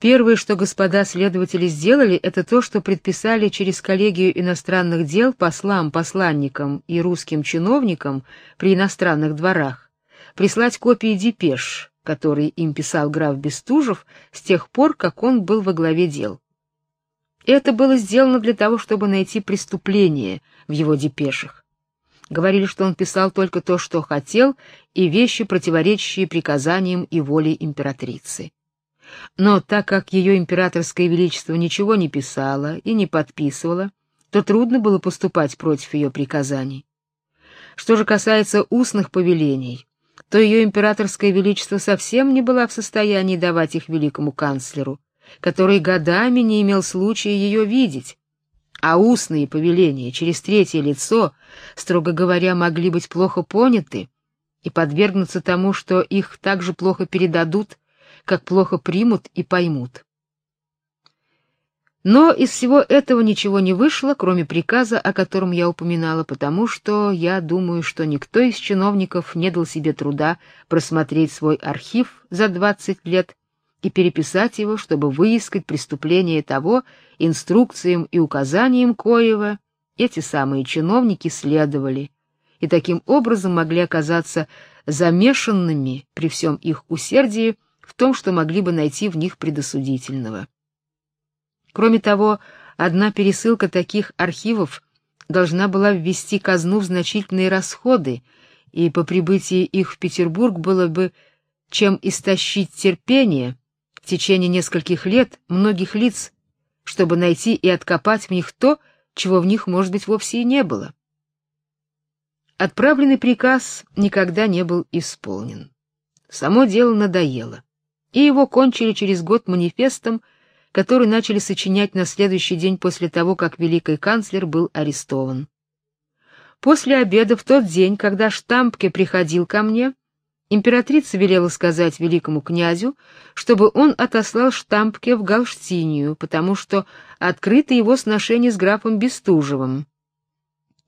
Первое, что господа следователи сделали, это то, что предписали через коллегию иностранных дел послам, посланникам и русским чиновникам при иностранных дворах прислать копии депеш, которые им писал граф Бестужев с тех пор, как он был во главе дел. Это было сделано для того, чтобы найти преступление в его депешах. Говорили, что он писал только то, что хотел, и вещи, противоречащие приказаниям и воле императрицы. Но так как ее императорское величество ничего не писало и не подписывало, то трудно было поступать против ее приказаний. Что же касается устных повелений, то ее императорское величество совсем не была в состоянии давать их великому канцлеру, который годами не имел случая ее видеть. А устные повеления через третье лицо, строго говоря, могли быть плохо поняты и подвергнуться тому, что их также плохо передадут, как плохо примут и поймут. Но из всего этого ничего не вышло, кроме приказа, о котором я упоминала, потому что я думаю, что никто из чиновников не дал себе труда просмотреть свой архив за 20 лет и переписать его, чтобы выискать преступление того, инструкциям и указаниям коего эти самые чиновники следовали, и таким образом могли оказаться замешанными при всем их усердии в том, что могли бы найти в них предосудительного. Кроме того, одна пересылка таких архивов должна была ввести казну в значительные расходы, и по прибытии их в Петербург было бы чем истощить терпение в течение нескольких лет многих лиц, чтобы найти и откопать в них то, чего в них, может быть, вовсе и не было. Отправленный приказ никогда не был исполнен. Само дело надоело и его кончили через год манифестом, который начали сочинять на следующий день после того, как великий канцлер был арестован. После обеда в тот день, когда Штампке приходил ко мне, императрица велела сказать великому князю, чтобы он отослал Штампке в Галштинию, потому что открыто его сношение с графом Бестужевым,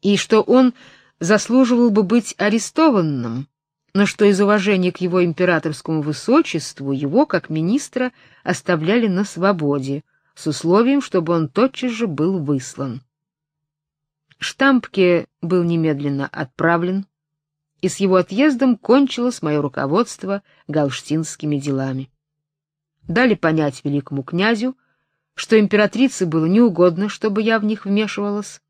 и что он заслуживал бы быть арестованным, но что из уважения к его императорскому высочеству его, как министра, оставляли на свободе, с условием, чтобы он тотчас же был выслан. Штампке был немедленно отправлен, и с его отъездом кончилось мое руководство галштинскими делами. Дали понять великому князю, что императрице было неугодно, чтобы я в них вмешивалась,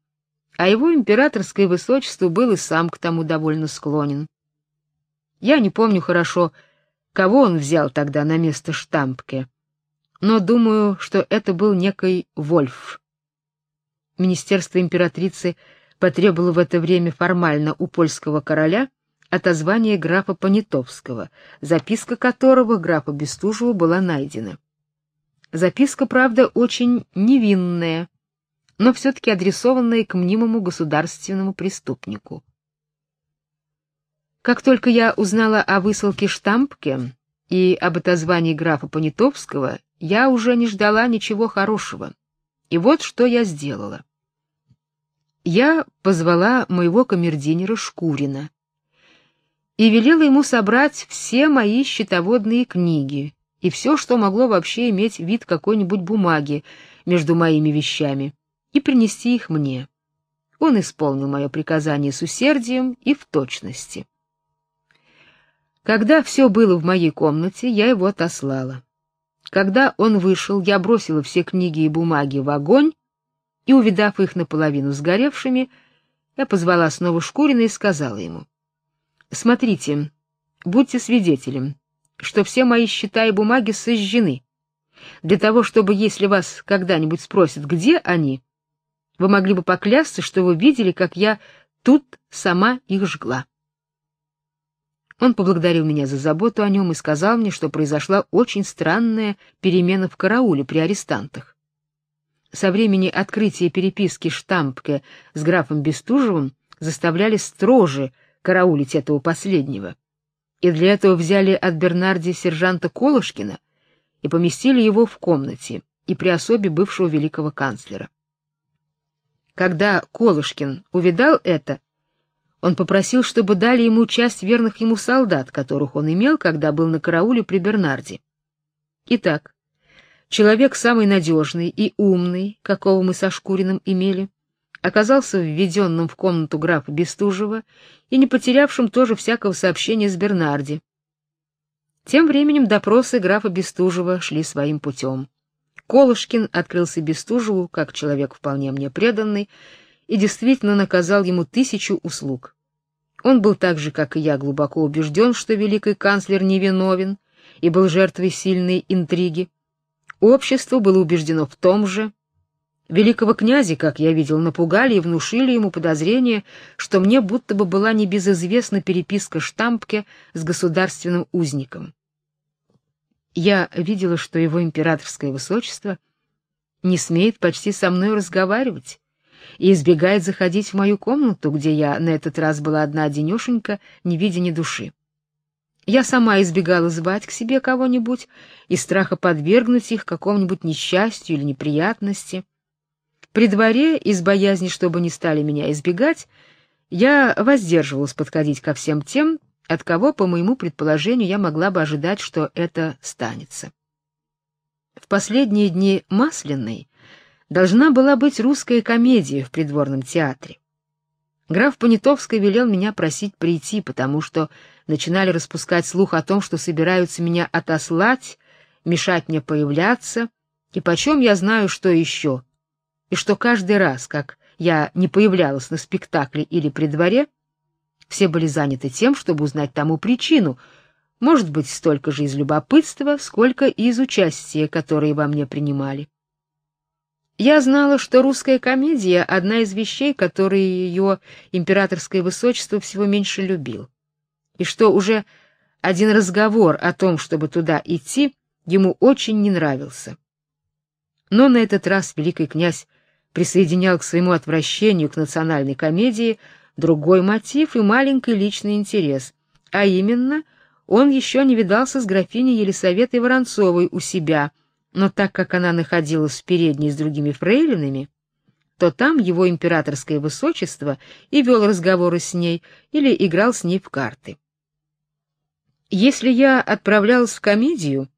а его императорское высочество был и сам к тому довольно склонен. Я не помню хорошо, кого он взял тогда на место Штампке, но думаю, что это был некий Вольф. Министерство императрицы потребовало в это время формально у польского короля отозвание графа Понятовского, записка которого графа Бестужева была найдена. Записка, правда, очень невинная, но все таки адресованная к мнимому государственному преступнику. Как только я узнала о высылке штампке и об отозвании графа Понятовского, я уже не ждала ничего хорошего. И вот что я сделала. Я позвала моего камердинера Шкурина и велела ему собрать все мои счетоводные книги и все, что могло вообще иметь вид какой-нибудь бумаги между моими вещами, и принести их мне. Он исполнил мое приказание с усердием и в точности. Когда все было в моей комнате, я его отослала. Когда он вышел, я бросила все книги и бумаги в огонь, и, увидав их наполовину сгоревшими, я позвала снова Шкурина и сказала ему: "Смотрите, будьте свидетелем, что все мои счета и бумаги сожжены, для того, чтобы, если вас когда-нибудь спросят, где они, вы могли бы поклясться, что вы видели, как я тут сама их жгла". Он поблагодарил меня за заботу о нем и сказал мне, что произошла очень странная перемена в карауле при арестантах. Со времени открытия переписки Штампке с графом Бестужевым заставляли строже караулить этого последнего. И для этого взяли от Бернарди сержанта Колышкина и поместили его в комнате и при особе бывшего великого канцлера. Когда Колышкин увидал это, он попросил, чтобы дали ему часть верных ему солдат, которых он имел, когда был на карауле при Бернарде. Итак, человек самый надежный и умный, какого мы со Шкуриным имели, оказался введенным в комнату графа Бестужева и не потерявшим тоже всякого сообщения с Бернарди. Тем временем допросы графа Бестужева шли своим путем. Колышкин открылся Бестужеву как человек вполне мне преданный и действительно наказал ему тысячу услуг. Он был так же, как и я, глубоко убежден, что великий канцлер невиновен и был жертвой сильной интриги. Общество было убеждено в том же, Великого князя, как я видел, напугали и внушили ему подозрение, что мне будто бы была небезызвестна переписка Штампке с государственным узником. Я видела, что его императорское высочество не смеет почти со мной разговаривать и избегает заходить в мою комнату, где я на этот раз была одна одинешенька, не видя ни души. Я сама избегала звать к себе кого-нибудь из страха подвергнуть их какому-нибудь несчастью или неприятности. При дворе, из боязни, чтобы не стали меня избегать, я воздерживалась подходить ко всем тем, от кого, по моему предположению, я могла бы ожидать, что это станется. В последние дни Масляной должна была быть русская комедия в придворном театре. Граф Понятовский велел меня просить прийти, потому что начинали распускать слух о том, что собираются меня отослать, мешать мне появляться, и почем я знаю, что еще, и что каждый раз, как я не появлялась на спектакле или при дворе, все были заняты тем, чтобы узнать тому причину, может быть, столько же из любопытства, сколько и из участия, которое во мне принимали. Я знала, что русская комедия одна из вещей, которые ее императорское высочество всего меньше любил, и что уже один разговор о том, чтобы туда идти, ему очень не нравился. Но на этот раз великий князь присоединял к своему отвращению к национальной комедии другой мотив и маленький личный интерес, а именно, он еще не видался с графиней Елисаветой Воронцовой у себя, но так как она находилась в передней с другими фрейлинами, то там его императорское высочество и вел разговоры с ней или играл с ней в карты. Если я отправлялась в комедию,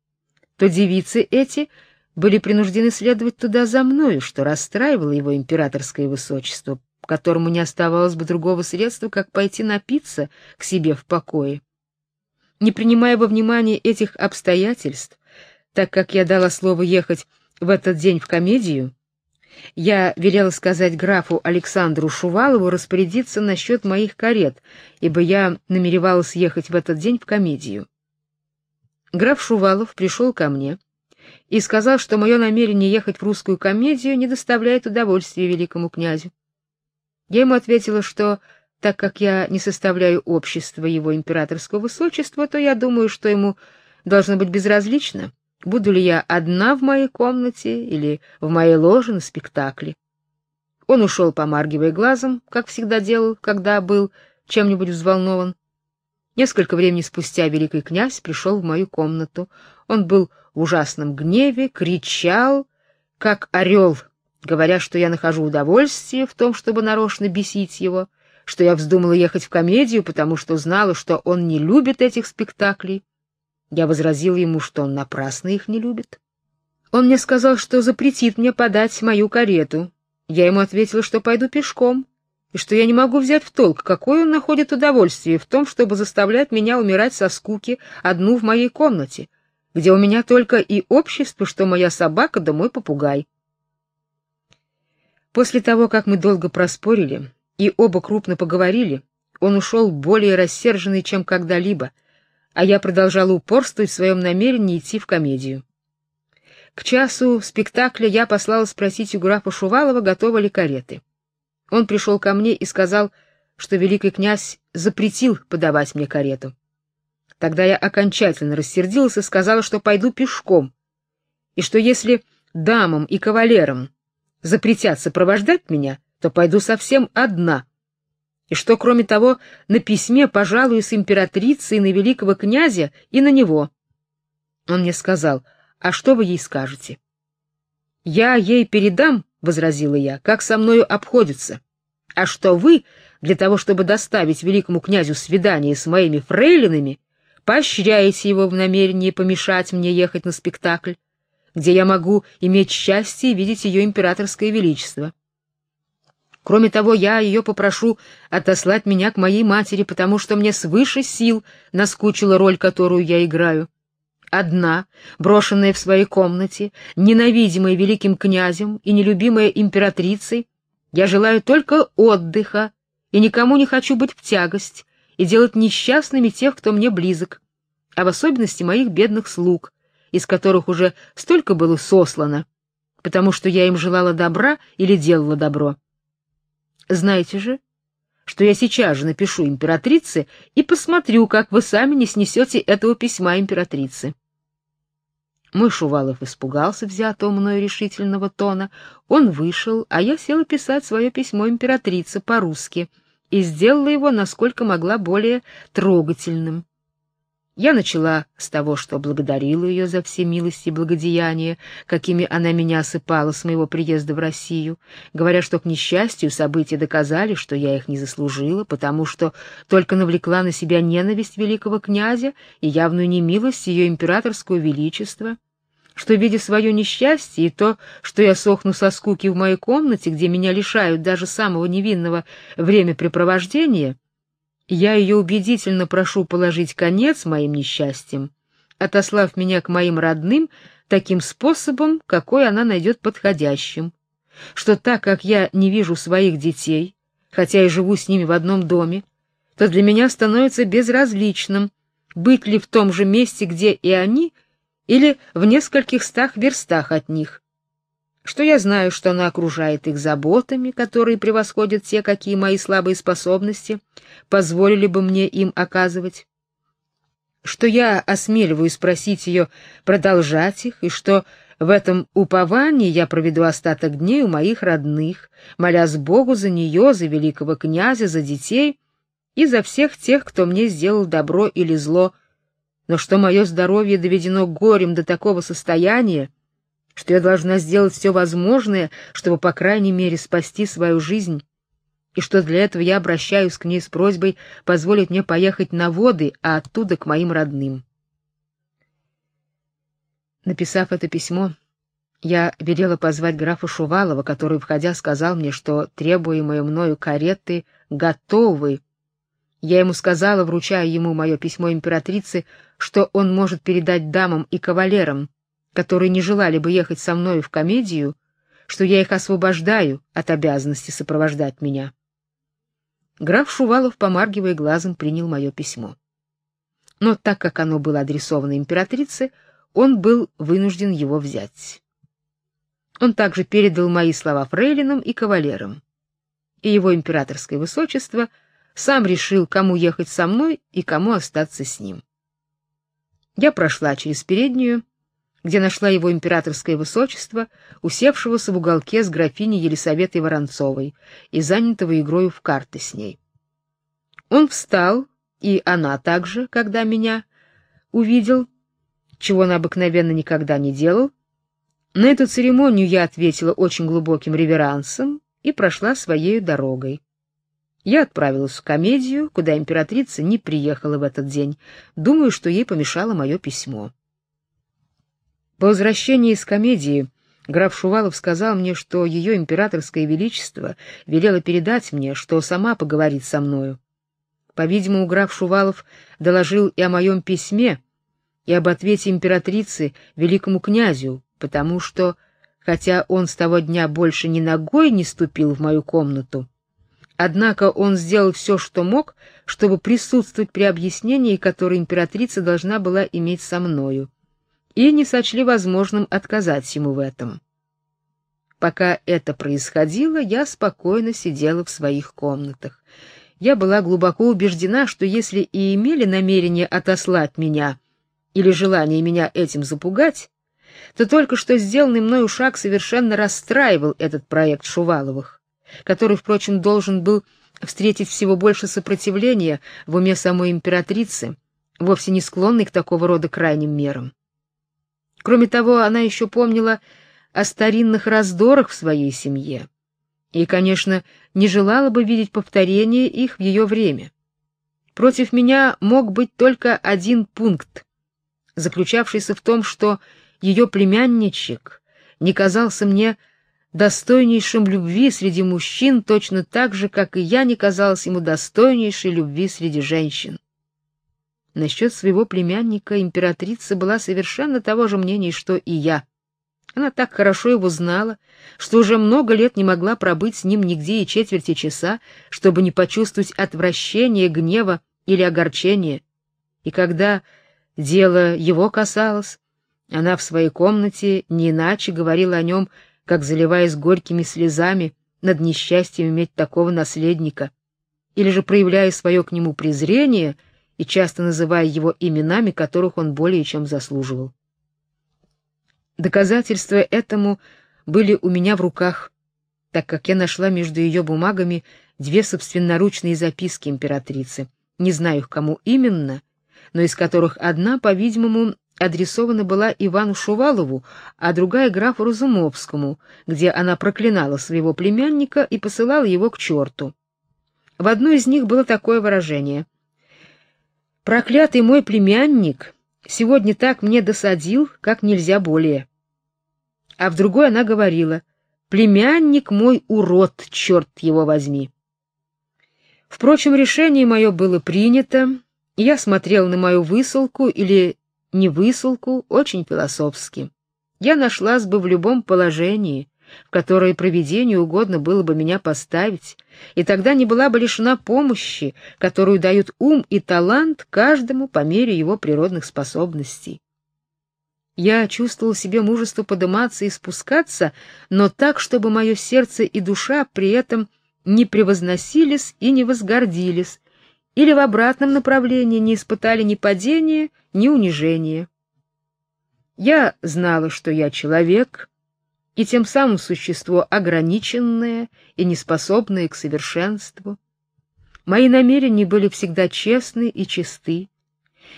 то девицы эти — были принуждены следовать туда за мною, что расстраивало его императорское высочество, которому не оставалось бы другого средства, как пойти напиться к себе в покое. Не принимая во внимание этих обстоятельств, так как я дала слово ехать в этот день в комедию, я велела сказать графу Александру Шувалову распорядиться насчет моих карет, ибо я намеревалась ехать в этот день в комедию. Граф Шувалов пришел ко мне и сказал, что мое намерение ехать в русскую комедию не доставляет удовольствия великому князю. Я ему ответила, что так как я не составляю общества его императорского высочества, то я думаю, что ему должно быть безразлично, буду ли я одна в моей комнате или в моей ложе на спектакле. Он ушел, помаргивая глазом, как всегда делал, когда был чем-нибудь взволнован. Несколько времени спустя великий князь пришел в мою комнату. Он был в ужасном гневе, кричал, как орел, говоря, что я нахожу удовольствие в том, чтобы нарочно бесить его, что я вздумала ехать в комедию, потому что знала, что он не любит этих спектаклей. Я возразила ему, что он напрасно их не любит. Он мне сказал, что запретит мне подать мою карету. Я ему ответила, что пойду пешком, и что я не могу взять в толк, какое он находит удовольствие в том, чтобы заставлять меня умирать со скуки одну в моей комнате, где у меня только и общество, что моя собака да мой попугай. После того, как мы долго проспорили и оба крупно поговорили, он ушел более рассерженный, чем когда-либо, а я продолжала упорствовать в своем намерении идти в комедию. К часу спектакля я послала спросить у графа Шувалова, готовы ли кареты. Он пришел ко мне и сказал, что великий князь запретил подавать мне карету. Тогда я окончательно рассердилась и сказала, что пойду пешком, и что если дамам и кавалерам запретят сопровождать меня, то пойду совсем одна, и что, кроме того, на письме пожалуюсь императрице и на великого князя, и на него. Он мне сказал, а что вы ей скажете? Я ей передам, — возразила я, — как со мною обходится, а что вы, для того, чтобы доставить великому князю свидание с моими фрейлинами, поощряете его в намерении помешать мне ехать на спектакль, где я могу иметь счастье видеть ее императорское величество. Кроме того, я ее попрошу отослать меня к моей матери, потому что мне свыше сил наскучила роль, которую я играю. Одна, брошенная в своей комнате, ненавидимая великим князем и нелюбимая императрицей, я желаю только отдыха и никому не хочу быть в тягость и делать несчастными тех, кто мне близок, а в особенности моих бедных слуг, из которых уже столько было сослано, потому что я им желала добра или делала добро. Знаете же, что я сейчас же напишу императрице и посмотрю, как вы сами не снесете этого письма императрице. Мой Шувалов испугался взятого мною решительного тона. Он вышел, а я села писать свое письмо императрице по-русски и сделала его, насколько могла, более трогательным. Я начала с того, что благодарила ее за все милости и благодеяния, какими она меня осыпала с моего приезда в Россию, говоря, что к несчастью события доказали, что я их не заслужила, потому что только навлекла на себя ненависть великого князя и явную немилость ее императорского величества, что, видя свое несчастье и то, что я сохну со скуки в моей комнате, где меня лишают даже самого невинного времяпрепровождения, я ее убедительно прошу положить конец моим несчастьям, отослав меня к моим родным таким способом, какой она найдет подходящим. Что так как я не вижу своих детей, хотя и живу с ними в одном доме, то для меня становится безразличным, быть ли в том же месте, где и они, или в нескольких стах верстах от них что я знаю, что она окружает их заботами, которые превосходят те, какие мои слабые способности позволили бы мне им оказывать, что я осмеливаюсь спросить ее продолжать их, и что в этом уповании я проведу остаток дней у моих родных, молясь Богу за нее, за великого князя, за детей и за всех тех, кто мне сделал добро или зло, но что мое здоровье доведено горем до такого состояния, что я должна сделать все возможное, чтобы по крайней мере спасти свою жизнь, и что для этого я обращаюсь к ней с просьбой позволить мне поехать на воды, а оттуда к моим родным. Написав это письмо, я велела позвать графа Шувалова, который, входя, сказал мне, что требуемые мною кареты готовы. Я ему сказала, вручая ему мое письмо императрице, что он может передать дамам и кавалерам, которые не желали бы ехать со мной в комедию, что я их освобождаю от обязанности сопровождать меня. Граф Шувалов, помаргивая глазом, принял мое письмо. Но так как оно было адресовано императрице, он был вынужден его взять. Он также передал мои слова фрейлинам и кавалерам. И его императорское высочество сам решил, кому ехать со мной и кому остаться с ним. Я прошла через переднюю, где нашла его императорское высочество, усевшегося в уголке с графиней Елисаветой Воронцовой и занятого игрой в карты с ней. Он встал, и она также, когда меня увидел, чего он обыкновенно никогда не делал. На эту церемонию я ответила очень глубоким реверансом и прошла своей дорогой. Я отправилась в комедию, куда императрица не приехала в этот день. Думаю, что ей помешало мое письмо. По возвращении из комедии граф Шувалов сказал мне, что ее императорское величество велело передать мне, что сама поговорит со мною. По-видимому, граф Шувалов доложил и о моем письме, и об ответе императрицы великому князю, потому что, хотя он с того дня больше ни ногой не ступил в мою комнату, однако он сделал все, что мог, чтобы присутствовать при объяснении, которое императрица должна была иметь со мною и не сочли возможным отказать ему в этом. Пока это происходило, я спокойно сидела в своих комнатах. Я была глубоко убеждена, что если и имели намерение отослать меня или желание меня этим запугать, то только что сделанный мною шаг совершенно расстраивал этот проект Шуваловых, который, впрочем, должен был встретить всего больше сопротивления в уме самой императрицы, вовсе не склонной к такого рода крайним мерам. Кроме того, она еще помнила о старинных раздорах в своей семье и, конечно, не желала бы видеть повторения их в ее время. Против меня мог быть только один пункт, заключавшийся в том, что ее племянничек не казался мне достойнейшим любви среди мужчин точно так же, как и я не казалась ему достойнейшей любви среди женщин. Насчет своего племянника императрица была совершенно того же мнения, что и я. Она так хорошо его знала, что уже много лет не могла пробыть с ним нигде и четверти часа, чтобы не почувствовать отвращения, гнева или огорчения. И когда дело его касалось, она в своей комнате не иначе говорила о нем, как заливаясь горькими слезами над несчастьем иметь такого наследника, или же проявляя свое к нему презрение и часто называя его именами, которых он более чем заслуживал. Доказательства этому были у меня в руках, так как я нашла между ее бумагами две собственноручные записки императрицы. Не знаю кому именно, но из которых одна, по-видимому, адресована была Ивану Шувалову, а другая графу Разумовскому, где она проклинала своего племянника и посылала его к черту. В одной из них было такое выражение: "Проклятый мой племянник сегодня так мне досадил, как нельзя более". А в другой она говорила: "Племянник мой урод, черт его возьми". Впрочем, решение мое было принято, и я смотрел на мою высылку или не высылку очень философски. Я нашлась бы в любом положении, в которое провидению угодно было бы меня поставить, и тогда не была бы лишена помощи, которую дают ум и талант каждому по мере его природных способностей. Я чувствовал себе мужество подниматься и спускаться, но так, чтобы мое сердце и душа при этом не превозносились и не возгордились, или в обратном направлении не испытали ни падения, ни унижения. Я знала, что я человек, и тем самым существо ограниченное и неспособное к совершенству. Мои намерения были всегда честны и чисты.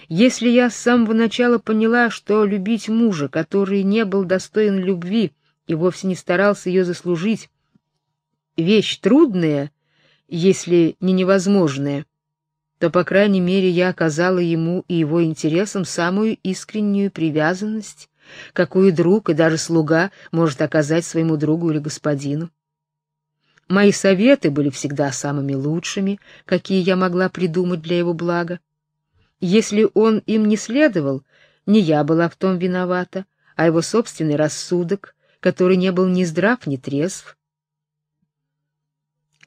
Если я с самого начала поняла, что любить мужа, который не был достоин любви и вовсе не старался ее заслужить, вещь трудная, если не невозможная, то, по крайней мере, я оказала ему и его интересам самую искреннюю привязанность, какую друг и даже слуга может оказать своему другу или господину. Мои советы были всегда самыми лучшими, какие я могла придумать для его блага. Если он им не следовал, не я была в том виновата, а его собственный рассудок, который не был ни здрав, ни трезв.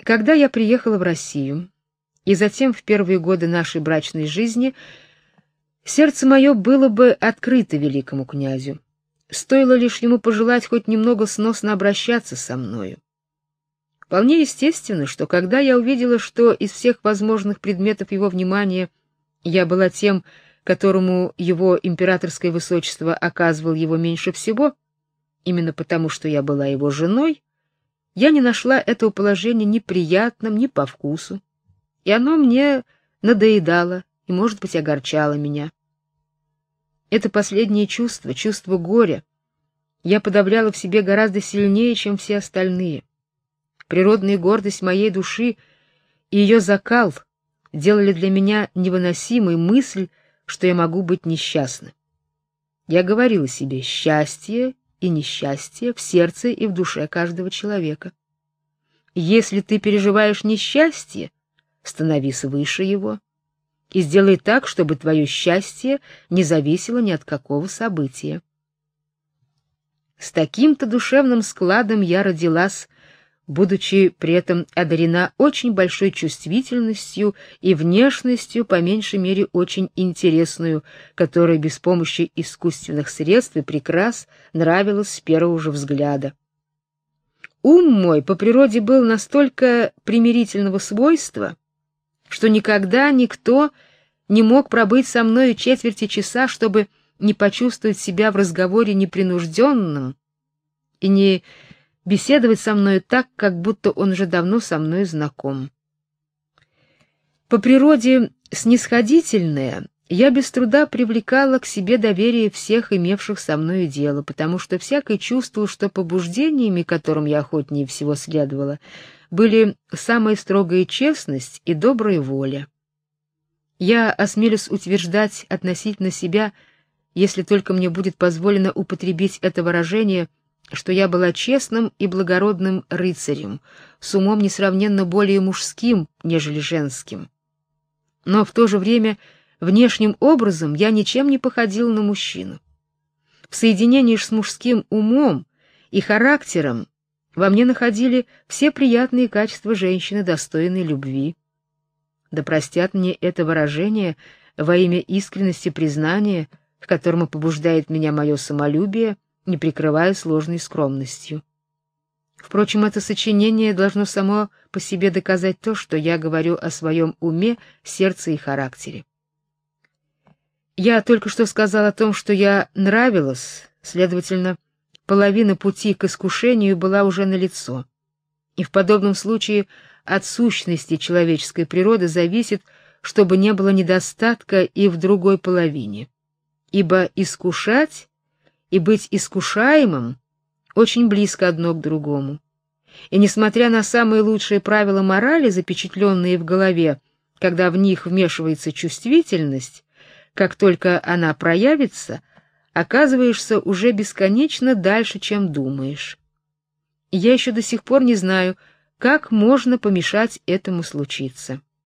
Когда я приехала в Россию, и затем в первые годы нашей брачной жизни сердце мое было бы открыто великому князю. Стоило лишь ему пожелать хоть немного сносно обращаться со мною. Вполне естественно, что когда я увидела, что из всех возможных предметов его внимания я была тем, которому его императорское высочество оказывал его меньше всего, именно потому, что я была его женой, я не нашла этого положения ни приятным, ни по вкусу и оно мне надоедало и, может быть, огорчало меня. Это последнее чувство, чувство горя, я подавляла в себе гораздо сильнее, чем все остальные. Природная гордость моей души и ее закал делали для меня невыносимой мысль, что я могу быть несчастна. Я говорила себе: счастье и несчастье в сердце и в душе каждого человека. Если ты переживаешь несчастье, становись выше его и сделай так, чтобы твое счастье не зависело ни от какого события. С таким-то душевным складом я родилась, будучи при этом одарена очень большой чувствительностью и внешностью, по меньшей мере, очень интересную, которая без помощи искусственных средств и прикрас нравилась с первого же взгляда. Ум мой по природе был настолько примирительного свойства, что никогда никто не мог пробыть со мною четверти часа, чтобы не почувствовать себя в разговоре непринужденным и не беседовать со мною так, как будто он уже давно со мной знаком. По природе снисходительная, я без труда привлекала к себе доверие всех имевших со мною дело, потому что всякий чувствовал, что побуждениями, которым я охотнее всего следовала, были самая строгая честность и добрая воля. Я осмелюсь утверждать относительно себя, если только мне будет позволено употребить это выражение, что я была честным и благородным рыцарем, с умом несравненно более мужским, нежели женским. Но в то же время внешним образом я ничем не походил на мужчину. В соединении с мужским умом и характером во мне находили все приятные качества женщины, достойной любви. Да простят мне это выражение во имя искренности признания, к которому побуждает меня мое самолюбие, не прикрывая сложной скромностью. Впрочем, это сочинение должно само по себе доказать то, что я говорю о своем уме, сердце и характере. Я только что сказал о том, что я нравилась, следовательно, половина пути к искушению была уже налицо. И в подобном случае от сущности человеческой природы зависит, чтобы не было недостатка и в другой половине. Ибо искушать и быть искушаемым очень близко одно к другому. И несмотря на самые лучшие правила морали, запечатленные в голове, когда в них вмешивается чувствительность, как только она проявится, оказываешься уже бесконечно дальше, чем думаешь. я еще до сих пор не знаю, как можно помешать этому случиться.